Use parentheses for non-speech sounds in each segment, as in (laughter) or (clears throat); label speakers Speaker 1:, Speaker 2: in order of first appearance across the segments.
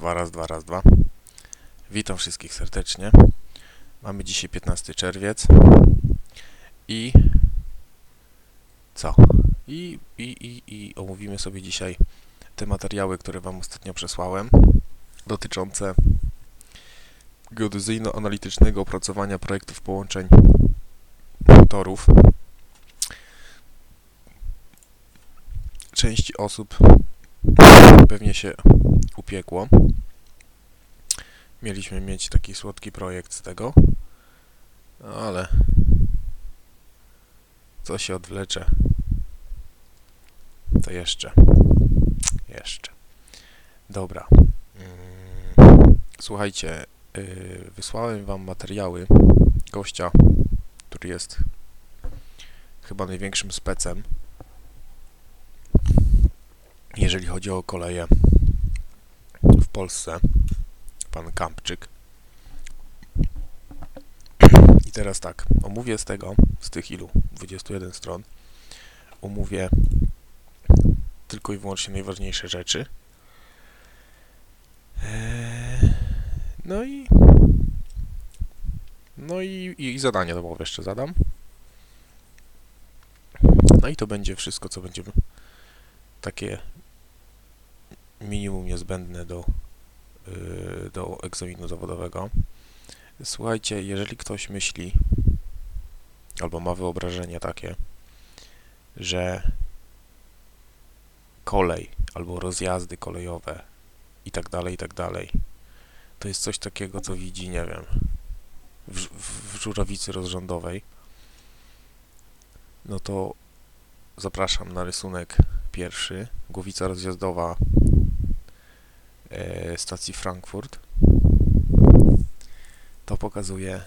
Speaker 1: dwa, raz, dwa, raz, dwa. Witam wszystkich serdecznie. Mamy dzisiaj 15 czerwiec. I co? I, i, i, i omówimy sobie dzisiaj te materiały, które Wam ostatnio przesłałem, dotyczące geodezyjno-analitycznego opracowania projektów połączeń torów. Część osób pewnie się upiekło. Mieliśmy mieć taki słodki projekt z tego, ale co się odwlecze, to jeszcze, jeszcze. Dobra. Mm, Słuchajcie, yy, wysłałem wam materiały gościa, który jest chyba największym specem, jeżeli chodzi o koleje w Polsce, pan Kampczyk. I teraz tak, omówię z tego, z tych ilu, 21 stron, omówię tylko i wyłącznie najważniejsze rzeczy. Eee, No i no i, i zadanie domowe jeszcze zadam. No i to będzie wszystko, co będzie takie minimum niezbędne do, yy, do egzaminu zawodowego. Słuchajcie, jeżeli ktoś myśli albo ma wyobrażenie takie, że kolej albo rozjazdy kolejowe i tak dalej, i tak dalej, to jest coś takiego, co widzi, nie wiem, w, w, w żurawicy rozrządowej, no to zapraszam na rysunek pierwszy. Głowica rozjazdowa stacji Frankfurt. To pokazuje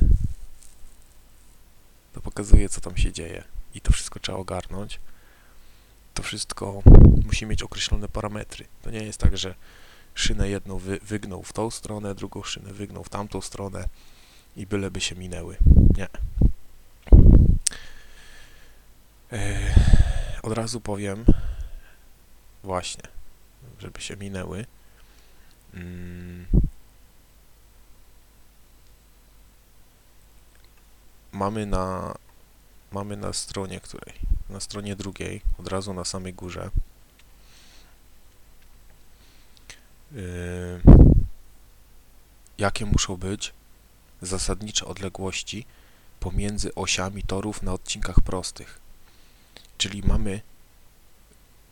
Speaker 1: to pokazuje co tam się dzieje i to wszystko trzeba ogarnąć. To wszystko musi mieć określone parametry. To nie jest tak, że szynę jedną wy, wygnął w tą stronę, drugą szynę wygnął w tamtą stronę i byleby się minęły. Nie. E, od razu powiem, właśnie, żeby się minęły. Mm. Mamy na mamy na stronie której? Na stronie drugiej, od razu na samej górze. Yy, jakie muszą być zasadnicze odległości pomiędzy osiami torów na odcinkach prostych. Czyli mamy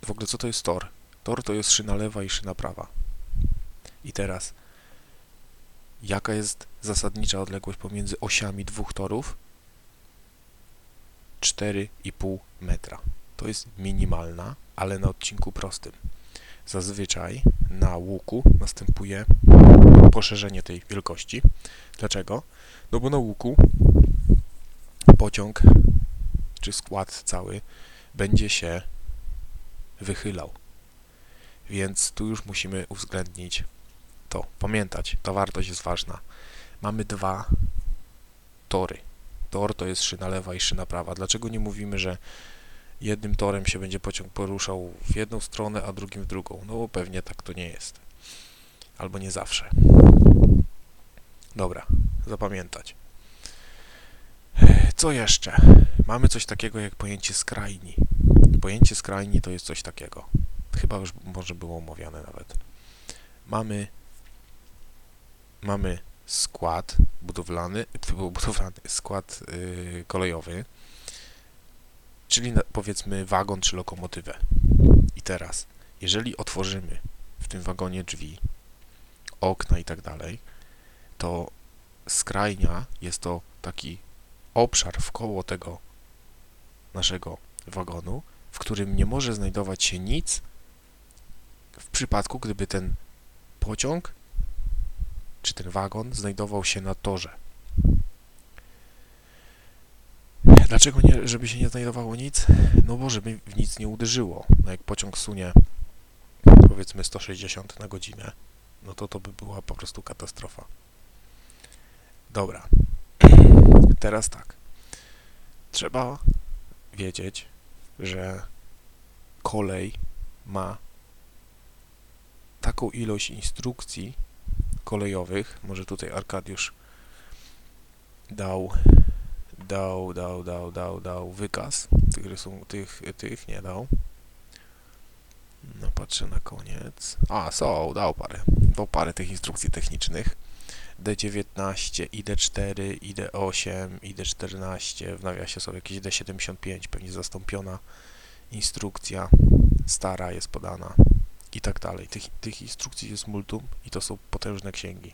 Speaker 1: w ogóle co to jest tor? Tor to jest szyna lewa i szyna prawa. I teraz jaka jest zasadnicza odległość pomiędzy osiami dwóch torów? 4,5 metra. To jest minimalna, ale na odcinku prostym. Zazwyczaj na łuku następuje poszerzenie tej wielkości. Dlaczego? No bo na łuku pociąg czy skład cały będzie się wychylał. Więc tu już musimy uwzględnić to. Pamiętać, ta wartość jest ważna. Mamy dwa tory. Tor to jest szyna lewa i szyna prawa. Dlaczego nie mówimy, że jednym torem się będzie pociąg poruszał w jedną stronę, a drugim w drugą? No bo pewnie tak to nie jest. Albo nie zawsze. Dobra, zapamiętać. Co jeszcze? Mamy coś takiego jak pojęcie skrajni. Pojęcie skrajni to jest coś takiego. Chyba już może było omawiane nawet. Mamy mamy skład budowlany, (laughs) budowlany skład yy, kolejowy, czyli na, powiedzmy wagon czy lokomotywę. I teraz, jeżeli otworzymy w tym wagonie drzwi, okna i tak dalej, to skrajnia jest to taki obszar wkoło tego naszego wagonu, w którym nie może znajdować się nic w przypadku, gdyby ten pociąg czy ten wagon znajdował się na torze. Dlaczego nie, żeby się nie znajdowało nic? No bo żeby w nic nie uderzyło. No jak pociąg sunie powiedzmy 160 na godzinę, no to to by była po prostu katastrofa. Dobra. (clears throat) Teraz tak. Trzeba wiedzieć, że kolej ma taką ilość instrukcji kolejowych, może tutaj Arkadiusz dał, dał, dał, dał, dał, dał wykaz tych rysunków, tych, tych nie dał. No patrzę na koniec. A, są, dał parę. Dał parę tych instrukcji technicznych. D19, ID4, ID8, ID14, w nawiasie są jakieś D75, pewnie zastąpiona instrukcja stara jest podana i tak dalej. Tych, tych instrukcji jest multum i to są potężne księgi.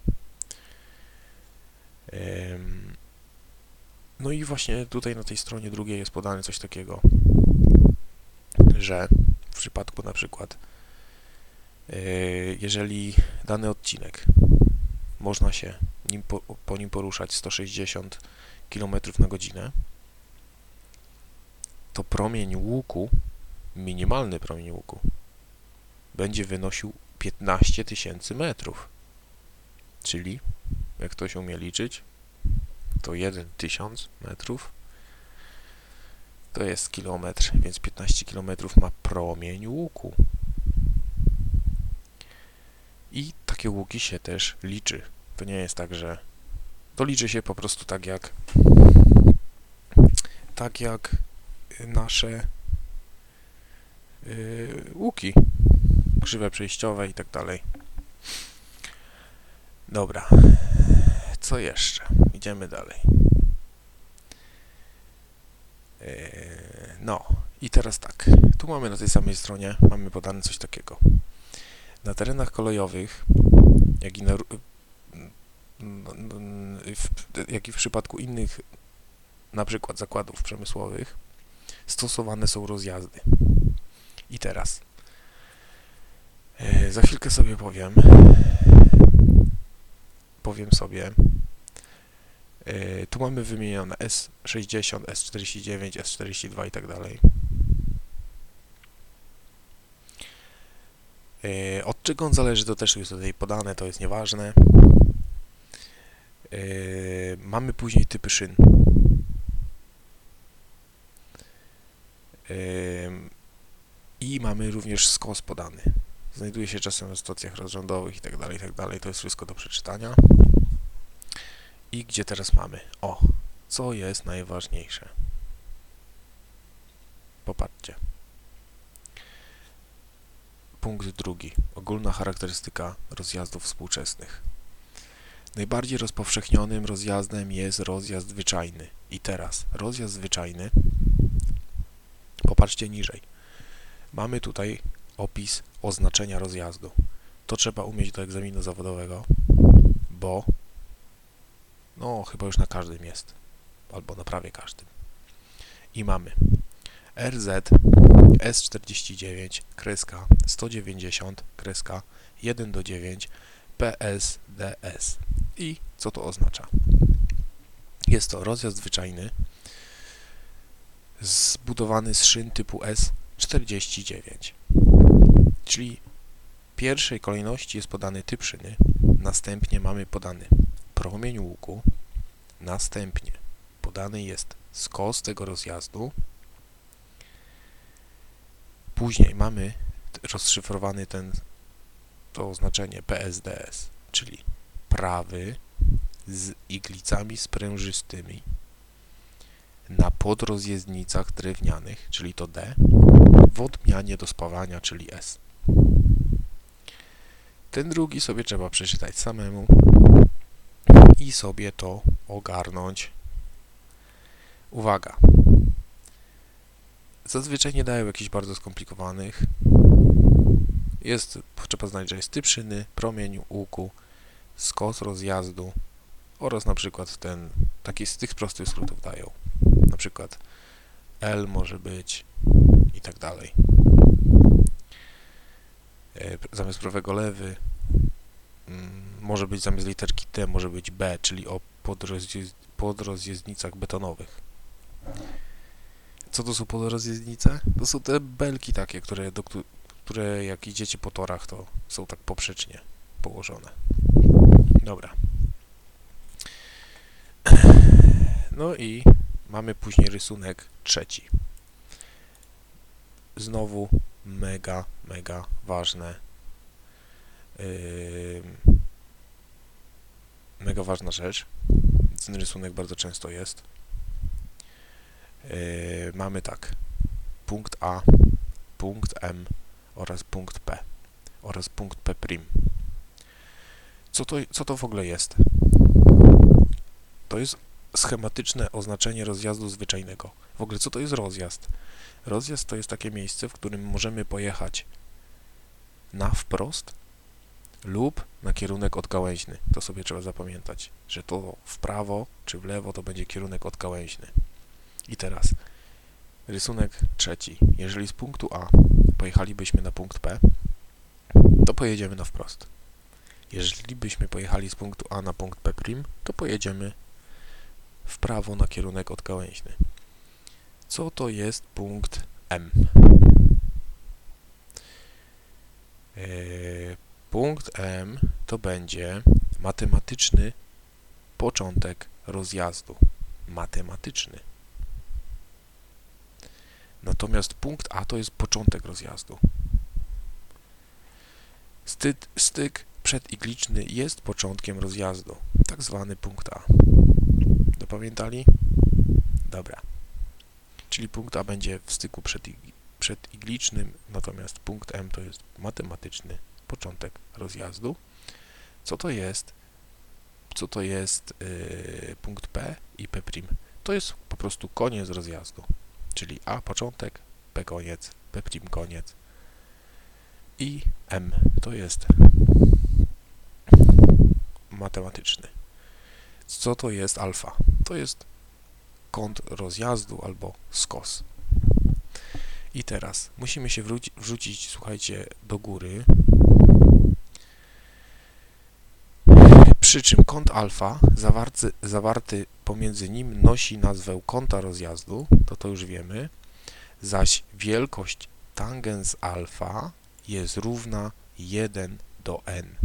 Speaker 1: No i właśnie tutaj na tej stronie drugiej jest podane coś takiego, że w przypadku na przykład yy, jeżeli dany odcinek można się nim po, po nim poruszać 160 km na godzinę, to promień łuku, minimalny promień łuku, będzie wynosił 15 tysięcy metrów. Czyli, jak ktoś umie liczyć, to 1 tysiąc metrów to jest kilometr, więc 15 kilometrów ma promień łuku. I takie łuki się też liczy. To nie jest tak, że to liczy się po prostu tak jak tak jak nasze yy, łuki krzywe przejściowe i tak dalej. Dobra. Co jeszcze? Idziemy dalej. Yy, no i teraz tak. Tu mamy na tej samej stronie mamy podane coś takiego. Na terenach kolejowych, jak i na, jak i w przypadku innych, na przykład zakładów przemysłowych, stosowane są rozjazdy. I teraz e, za chwilkę sobie powiem, powiem sobie, e, tu mamy wymienione S60, S49, S42 i tak dalej. E, Od czego on zależy, to też jest tutaj podane, to jest nieważne. Mamy później typy szyn. I mamy również skos podany. Znajduje się czasem na stacjach rozrządowych i tak dalej, i tak. To jest wszystko do przeczytania. I gdzie teraz mamy? O, co jest najważniejsze? Popatrzcie. Punkt drugi. Ogólna charakterystyka rozjazdów współczesnych. Najbardziej rozpowszechnionym rozjazdem jest rozjazd zwyczajny. I teraz rozjazd zwyczajny Popatrzcie niżej. Mamy tutaj opis oznaczenia rozjazdu. To trzeba umieć do egzaminu zawodowego, bo no chyba już na każdym jest, albo na prawie każdym. I mamy RZ S49 kreska 190 kreska 1 do 9 PSDS. I co to oznacza? Jest to rozjazd zwyczajny zbudowany z szyn typu S49. Czyli w pierwszej kolejności jest podany typ szyny, następnie mamy podany promień łuku, następnie podany jest skos tego rozjazdu, później mamy rozszyfrowany ten to oznaczenie PSDS, czyli prawy z iglicami sprężystymi na podrozjezdnicach drewnianych, czyli to D, w odmianie do spawania, czyli S. Ten drugi sobie trzeba przeczytać samemu i sobie to ogarnąć. Uwaga! Zazwyczaj nie dają jakichś bardzo skomplikowanych. Jest, trzeba znać, że jest typ szyny, promień łuku, skos rozjazdu oraz na przykład ten, taki z tych prostych skrótów dają na przykład L może być i tak dalej. E, Zamiast prawego lewy mm, może być zamiast literki T może być B, czyli o podrozjezd podrozjezdnicach betonowych. Co to są podrozjezdnice? To są te belki takie, które, do, któ- które jak idziecie po torach, to są tak poprzecznie położone. Dobra. No i mamy później rysunek trzeci. Znowu mega, mega ważne. Ym, mega ważna rzecz. Ten rysunek bardzo często jest. Yy, mamy tak. Punkt A, punkt M oraz punkt P oraz punkt P'. Co to, co to w ogóle jest? To jest schematyczne oznaczenie rozjazdu zwyczajnego. W ogóle co to jest rozjazd? Rozjazd to jest takie miejsce, w którym możemy pojechać na wprost lub na kierunek odgałęźny. To sobie trzeba zapamiętać, że to w prawo czy w lewo to będzie kierunek odgałęźny. I teraz rysunek trzeci. Jeżeli z punktu A pojechalibyśmy na punkt P, to pojedziemy na wprost. Jeżeli byśmy pojechali z punktu A na punkt P', to pojedziemy w prawo na kierunek odgałęźny. Co to jest punkt M? Yy, punkt M to będzie matematyczny początek rozjazdu. Matematyczny. Natomiast punkt A to jest początek rozjazdu. Styk, styk przedigliczny jest początkiem rozjazdu, tak zwany punkt A. Dopamiętali? Dobra. Czyli punkt A będzie w styku przedig- przediglicznym, natomiast punkt M to jest matematyczny początek rozjazdu. Co to jest? Co to jest yy, punkt P i P'? To jest po prostu koniec rozjazdu. Czyli A początek, P koniec, P' koniec i M to jest matematyczny. Co to jest alfa? To jest kąt rozjazdu albo skos. I teraz musimy się wróci, wrzucić, słuchajcie, do góry. Przy czym kąt alfa zawarty, zawarty pomiędzy nim nosi nazwę kąta rozjazdu, to to już wiemy, zaś wielkość tangens alfa jest równa 1 do n.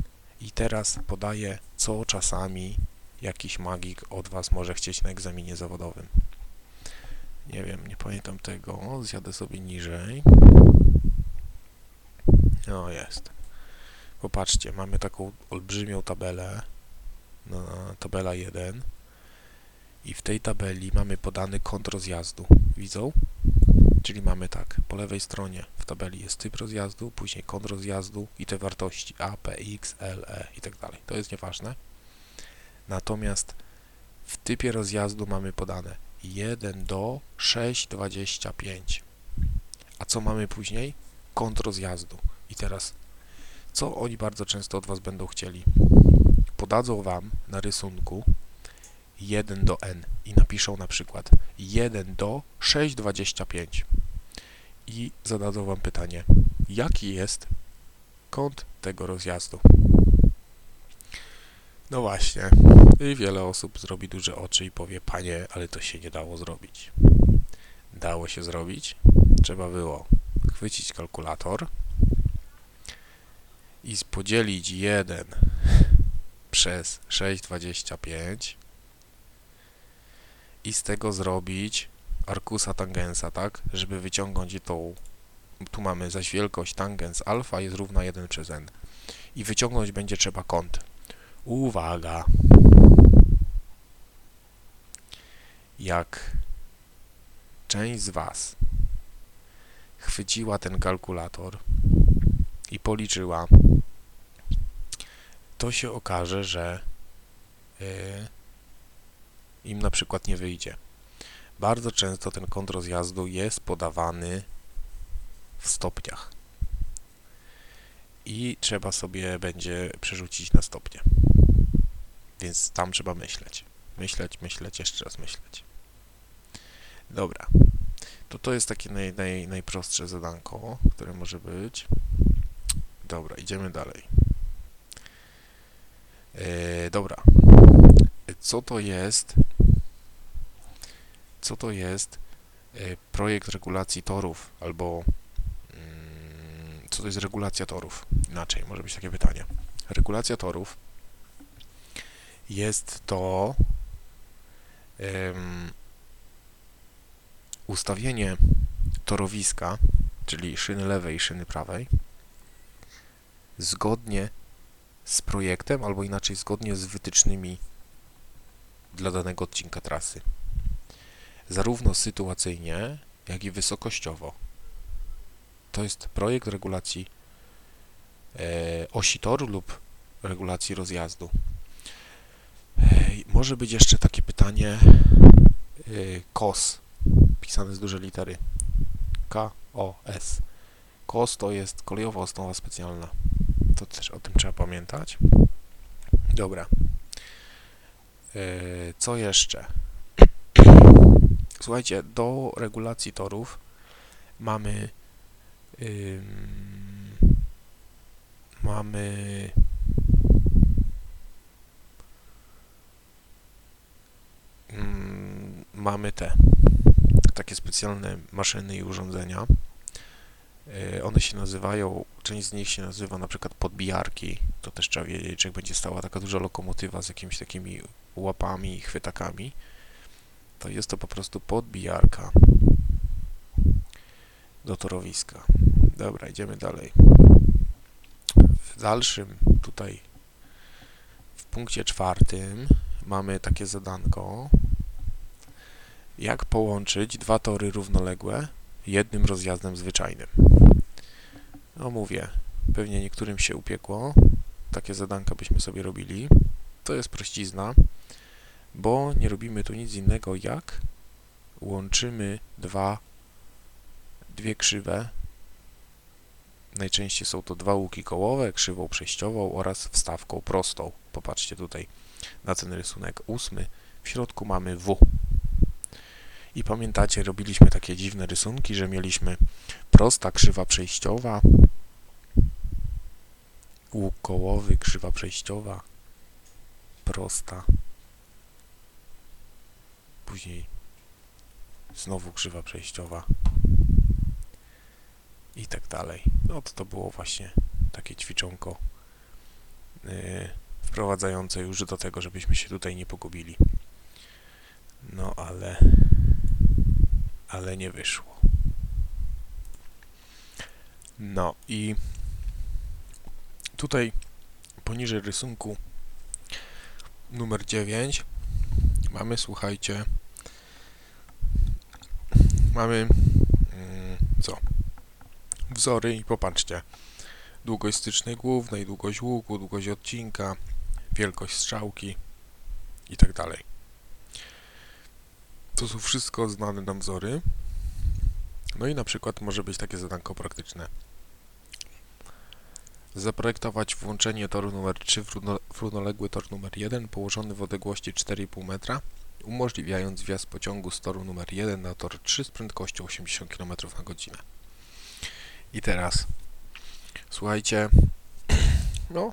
Speaker 1: I teraz podaję, co czasami jakiś magik od Was może chcieć na egzaminie zawodowym. Nie wiem, nie pamiętam tego. Zjadę sobie niżej. No jest. Popatrzcie, mamy taką olbrzymią tabelę. No, tabela 1. I w tej tabeli mamy podany kąt rozjazdu. Widzą? Czyli mamy tak, po lewej stronie w tabeli jest typ rozjazdu, później kąt rozjazdu i te wartości A, P, X, L, E i tak dalej. To jest nieważne. Natomiast w typie rozjazdu mamy podane 1 do 6,25. A co mamy później? Kąt rozjazdu. I teraz, co oni bardzo często od Was będą chcieli? Podadzą Wam na rysunku 1 do n i napiszą na przykład 1 do 6,25 i zadadzą Wam pytanie, jaki jest kąt tego rozjazdu? No właśnie, i wiele osób zrobi duże oczy i powie, panie, ale to się nie dało zrobić. Dało się zrobić, trzeba było chwycić kalkulator i podzielić 1 (laughs) przez 6,25 i z tego zrobić arkusa tangensa, tak? Żeby wyciągnąć tą, tu mamy zaś wielkość tangens alfa jest równa 1 przez n. I wyciągnąć będzie trzeba kąt. Uwaga! Jak część z Was chwyciła ten kalkulator i policzyła, to się okaże, że yy, im na przykład nie wyjdzie. Bardzo często ten kąt rozjazdu jest podawany w stopniach i trzeba sobie będzie przerzucić na stopnie. Więc tam trzeba myśleć. Myśleć, myśleć, jeszcze raz myśleć. Dobra. To to jest takie naj, naj, najprostsze zadanko, które może być. Dobra, idziemy dalej. Yy, dobra. Co to jest? Co to jest yy, projekt regulacji torów albo mm, co to jest regulacja torów? Inaczej, może być takie pytanie. Regulacja torów jest to um, ustawienie torowiska, czyli szyny lewej i szyny prawej, zgodnie z projektem, albo inaczej zgodnie z wytycznymi dla danego odcinka trasy. Zarówno sytuacyjnie, jak i wysokościowo. To jest projekt regulacji e, osi toru lub regulacji rozjazdu. Może być jeszcze takie pytanie e, KOS, pisane z dużej litery. K-O-S. KOS to jest kolejowa osnowa specjalna. To też o tym trzeba pamiętać. Dobra. E, Co jeszcze? Słuchajcie, do regulacji torów mamy ym, mamy mamy te takie specjalne maszyny i urządzenia. E, One się nazywają, część z nich się nazywa na przykład podbijarki. To też trzeba wiedzieć, jak będzie stała taka duża lokomotywa z jakimiś takimi łapami i chwytakami, to jest to po prostu podbijarka do torowiska. Dobra, idziemy dalej. W dalszym tutaj w punkcie czwartym mamy takie zadanko jak połączyć dwa tory równoległe jednym rozjazdem zwyczajnym. No mówię, pewnie niektórym się upiekło. Takie zadanka byśmy sobie robili. To jest prościzna, bo nie robimy tu nic innego jak łączymy dwa, dwie krzywe. Najczęściej są to dwa łuki kołowe, krzywą przejściową oraz wstawką prostą. Popatrzcie tutaj na ten rysunek ósmy. W środku mamy W. I pamiętacie, robiliśmy takie dziwne rysunki, że mieliśmy prosta krzywa przejściowa, łuk kołowy, krzywa przejściowa, prosta, później znowu krzywa przejściowa i tak dalej. No to to było właśnie takie ćwiczonko yy, wprowadzające już do tego, żebyśmy się tutaj nie pogubili. No ale ale nie wyszło. No i tutaj poniżej rysunku numer 9 mamy, słuchajcie, mamy mm, co? Wzory i popatrzcie. Długość stycznej głównej, długość łuku, długość odcinka, wielkość strzałki i tak dalej. To są wszystko znane nam wzory. No i na przykład może być takie zadanko praktyczne. Zaprojektować włączenie toru numer 3 w, równo, w równoległy tor numer 1 położony w odległości 4,5 metra, umożliwiając wjazd pociągu z toru numer 1 na tor 3 z prędkością 80 km na godzinę. I teraz, słuchajcie, (clears throat) no,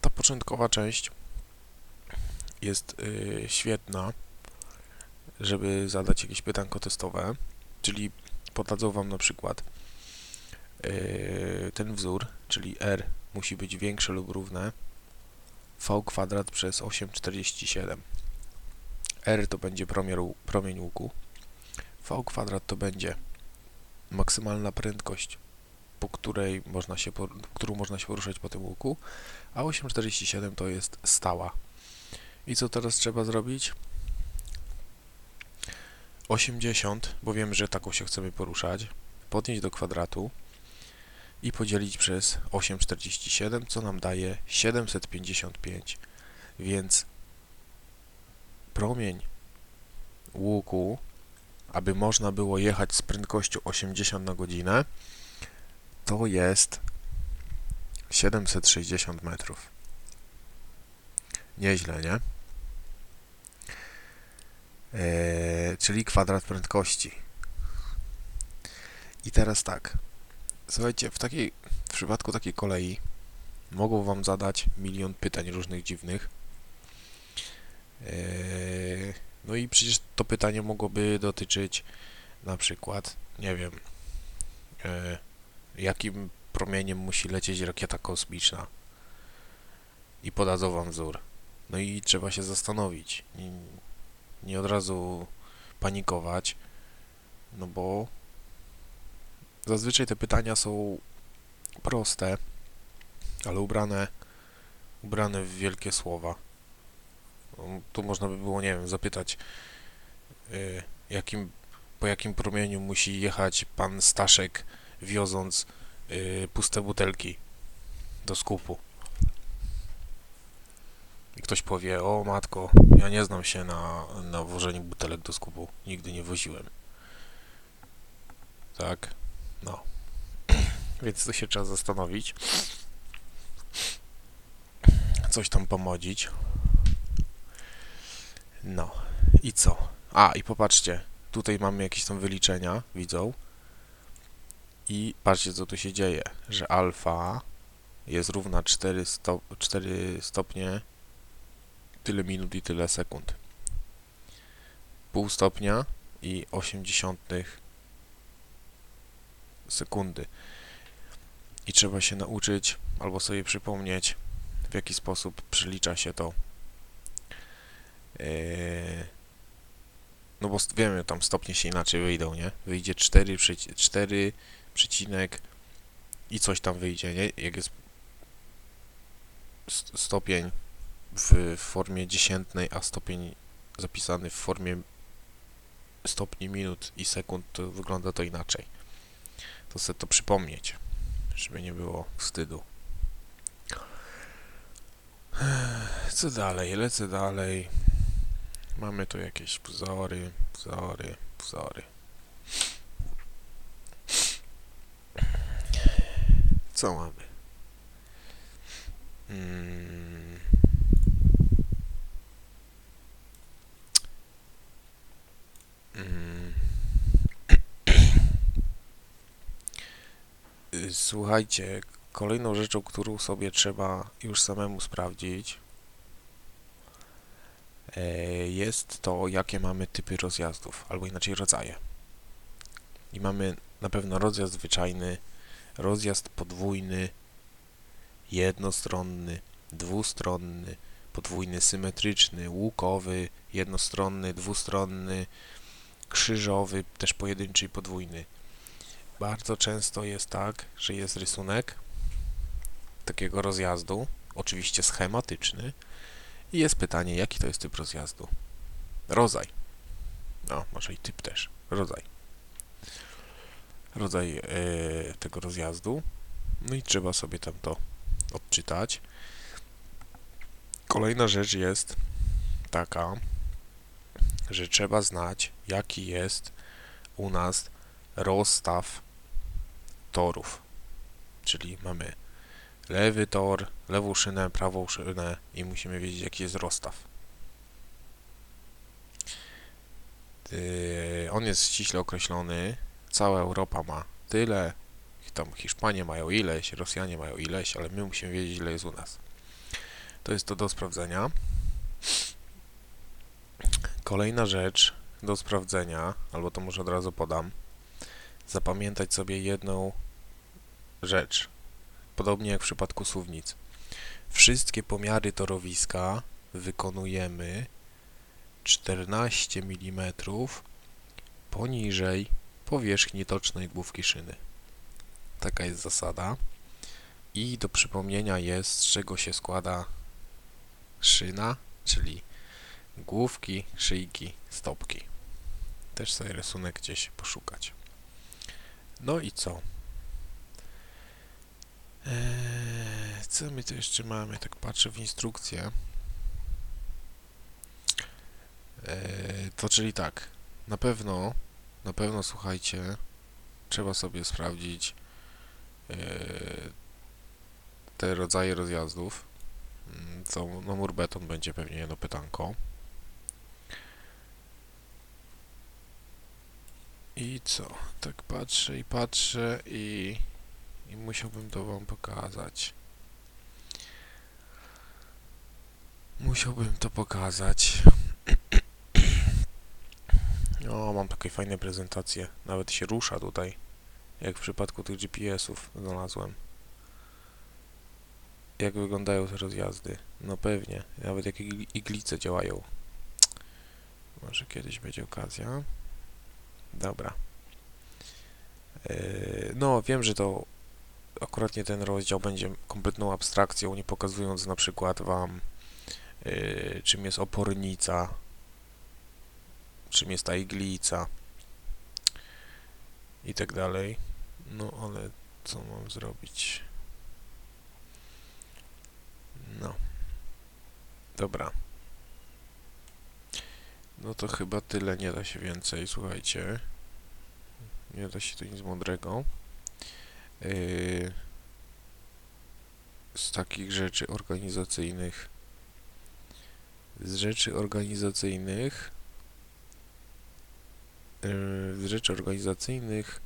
Speaker 1: ta początkowa część jest yy, świetna żeby zadać jakieś pytanko testowe, czyli podadzą Wam na przykład yy, ten wzór, czyli r musi być większe lub równe v kwadrat przez 8,47. r to będzie promień łuku, v kwadrat to będzie maksymalna prędkość, po której można się, którą można się poruszać po tym łuku, a 8,47 to jest stała. I co teraz trzeba zrobić? 80, bo wiem, że taką się chcemy poruszać, podnieść do kwadratu i podzielić przez 8,47, co nam daje 755. Więc promień łuku, aby można było jechać z prędkością 80 na godzinę, to jest 760 metrów. Nieźle, nie? Eee, czyli kwadrat prędkości. I teraz tak. Słuchajcie, w takiej w przypadku takiej kolei mogą wam zadać milion pytań różnych dziwnych. Eee, no i przecież to pytanie mogłoby dotyczyć na przykład, nie wiem, e, jakim promieniem musi lecieć rakieta kosmiczna. I podadzą wam wzór. No i trzeba się zastanowić. Nie, od razu panikować, no bo zazwyczaj te pytania są proste, ale ubrane, ubrane w wielkie słowa. Um, Tu można by było, nie wiem, zapytać, y, jakim, po jakim promieniu musi jechać pan Staszek, wioząc y, puste butelki do skupu. I ktoś powie, o matko, ja nie znam się na, na wożeniu butelek do skupu, nigdy nie woziłem. Tak, no. (clears throat) Więc to się trzeba zastanowić. Coś tam pomodzić. No. I co? A, i popatrzcie. Tutaj mamy jakieś tam wyliczenia, widzą. I patrzcie, co tu się dzieje. Że alfa jest równa 4, sto 4 stopnie, tyle minut i tyle sekund. Pół stopnia i 80 sekundy. I trzeba się nauczyć, albo sobie przypomnieć, w jaki sposób przelicza się to. Yy, no bo wiemy, tam stopnie się inaczej wyjdą, nie? Wyjdzie 4, przeci- 4 przecinek i coś tam wyjdzie, nie? Jak jest st- stopień w formie dziesiętnej, a stopień zapisany w formie stopni minut i sekund, to wygląda to inaczej. To sobie to przypomnieć, żeby nie było wstydu. Co dalej? Lecę dalej. Mamy tu jakieś wzory, wzory, wzory. Co mamy? Mm. Mm. Y, Słuchajcie, kolejną rzeczą, którą sobie trzeba już samemu sprawdzić, e, jest to, jakie mamy typy rozjazdów, albo inaczej rodzaje. I mamy na pewno rozjazd zwyczajny, rozjazd podwójny, jednostronny, dwustronny, podwójny symetryczny, łukowy, jednostronny, dwustronny, krzyżowy, też pojedynczy i podwójny. Bardzo często jest tak, że jest rysunek takiego rozjazdu, oczywiście schematyczny, i jest pytanie, jaki to jest typ rozjazdu. Rodzaj. No, może i typ też. Rodzaj. Rodzaj e, tego rozjazdu. No i trzeba sobie tam to odczytać. Kolejna rzecz jest taka, że trzeba znać, jaki jest u nas rozstaw torów. Czyli mamy lewy tor, lewą szynę, prawą szynę i musimy wiedzieć, jaki jest rozstaw. Yy, on jest ściśle określony. Cała Europa ma tyle, tam Hiszpanie mają ileś, Rosjanie mają ileś, ale my musimy wiedzieć, ile jest u nas. To jest to do sprawdzenia. Kolejna rzecz do sprawdzenia, albo to może od razu podam. Zapamiętać sobie jedną rzecz. Podobnie jak w przypadku suwnic. Wszystkie pomiary torowiska wykonujemy 14 mm poniżej powierzchni tocznej główki szyny. Taka jest zasada. I do przypomnienia jest, z czego się składa szyna, czyli główki, szyjki, stopki. Też sobie rysunek gdzieś poszukać. No i co? Eee, co my tu jeszcze mamy? Tak patrzę w instrukcję. Eee, to czyli tak, na pewno, na pewno słuchajcie, trzeba sobie sprawdzić eee, te rodzaje rozjazdów. Mm, Co, no mur beton będzie pewnie jedno pytanko. I co? Tak patrzę i patrzę i, i musiałbym to wam pokazać. Musiałbym to pokazać. (clears throat) O, mam takie fajne prezentacje. Nawet się rusza tutaj. Jak w przypadku tych GPS-ów znalazłem. Jak wyglądają te rozjazdy? No pewnie. Nawet jak igli- iglice działają. Może kiedyś będzie okazja. Dobra. Yy, no, wiem, że to akurat nie ten rozdział będzie kompletną abstrakcją, nie pokazując na przykład Wam yy, czym jest opornica, czym jest ta iglica i tak dalej. No ale co mam zrobić? No. Dobra. No to chyba tyle, nie da się więcej, słuchajcie. Nie da się tu nic mądrego. Yy, z takich rzeczy organizacyjnych. Z rzeczy organizacyjnych. Yy, z rzeczy organizacyjnych.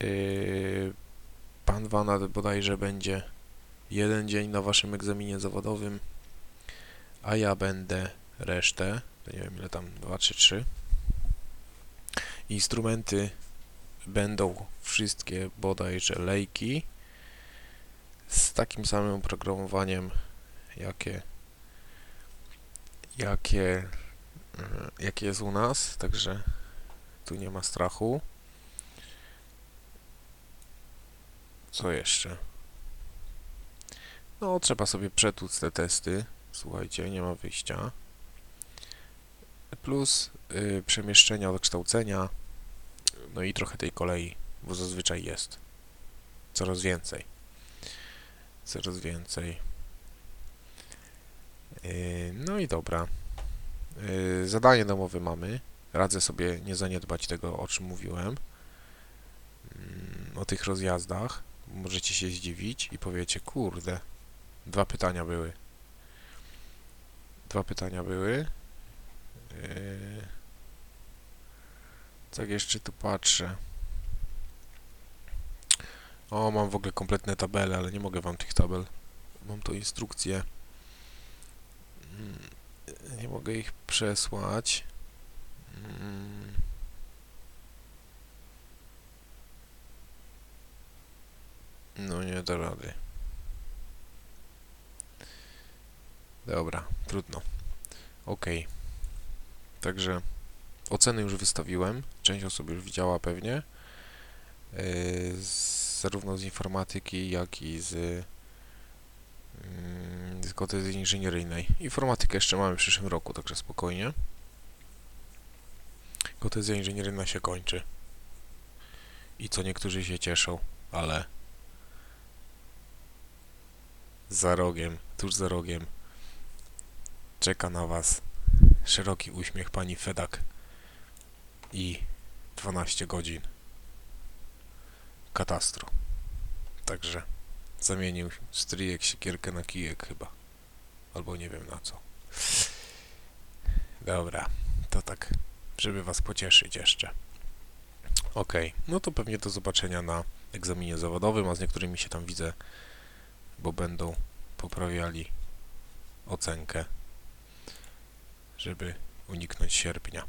Speaker 1: Yy, pan Wanat bodajże będzie jeden dzień na waszym egzaminie zawodowym, a ja będę resztę. Nie wiem ile tam, 2 czy 3. Instrumenty będą wszystkie bodajże lejki z takim samym oprogramowaniem jakie jakie mm, jakie jest u nas, także tu nie ma strachu. Co jeszcze? No, trzeba sobie przetłuc te testy. Słuchajcie, nie ma wyjścia. Plus y, przemieszczenia od kształcenia. No i trochę tej kolei, bo zazwyczaj jest. Coraz więcej. Coraz więcej. Yy, no i dobra. Yy, zadanie domowe mamy. Radzę sobie nie zaniedbać tego, o czym mówiłem. Yy, o tych rozjazdach. Możecie się zdziwić i powiecie, kurde, dwa pytania były. Dwa pytania były. Yy, tak jeszcze tu patrzę. O, mam w ogóle kompletne tabele, ale nie mogę wam tych tabel. Mam tu instrukcje. Mm, Nie mogę ich przesłać. Mm. No nie da rady. Dobra, trudno. Ok. Także oceny już wystawiłem. Część osób już widziała pewnie. Z, zarówno z informatyki, jak i z, mm, z inżynieryjnej. Informatykę jeszcze mamy w przyszłym roku, także spokojnie. Kotezja inżynieryjna się kończy. I co niektórzy się cieszą, ale za rogiem, tuż za rogiem czeka na Was szeroki uśmiech pani Fedak i 12 godzin katastru. Także zamienił stryjek siekierkę na kijek chyba. Albo nie wiem na co. Dobra, to tak, żeby was pocieszyć jeszcze. Okej, no to pewnie do zobaczenia na egzaminie zawodowym, a z niektórymi się tam widzę, bo będą poprawiali ocenkę, żeby uniknąć sierpnia.